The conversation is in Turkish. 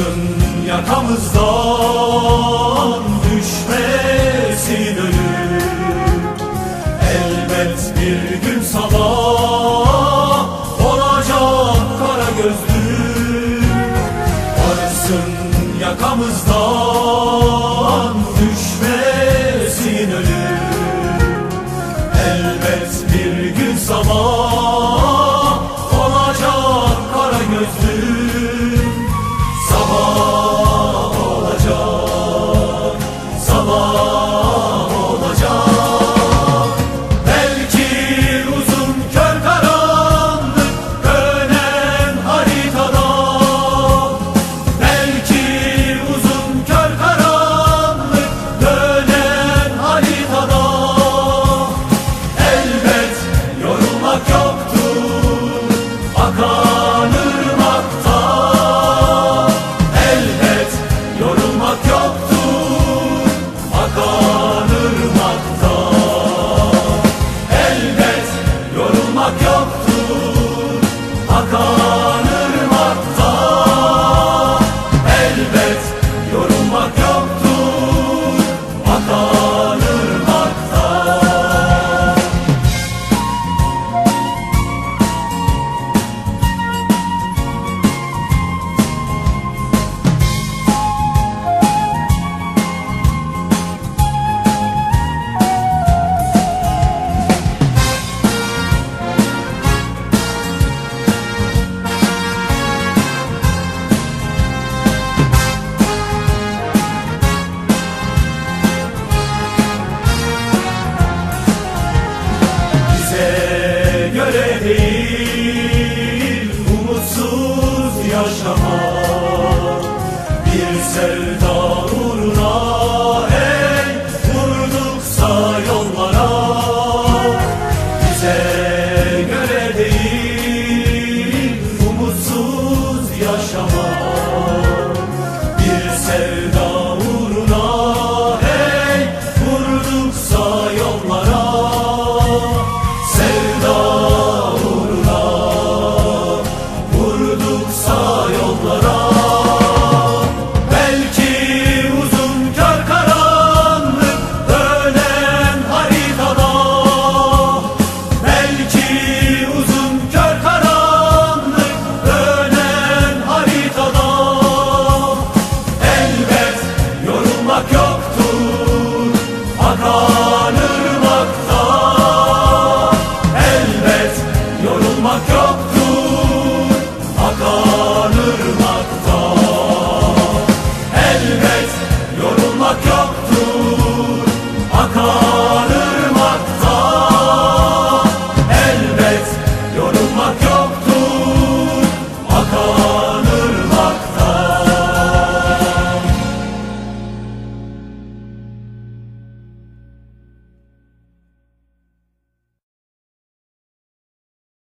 Kuşun yakamızdan düşmesi ölüm Elbet bir gün sabah olacak kara gözlüm Varsın yakamızdan değil, umutsuz yaşam.